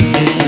Yeah.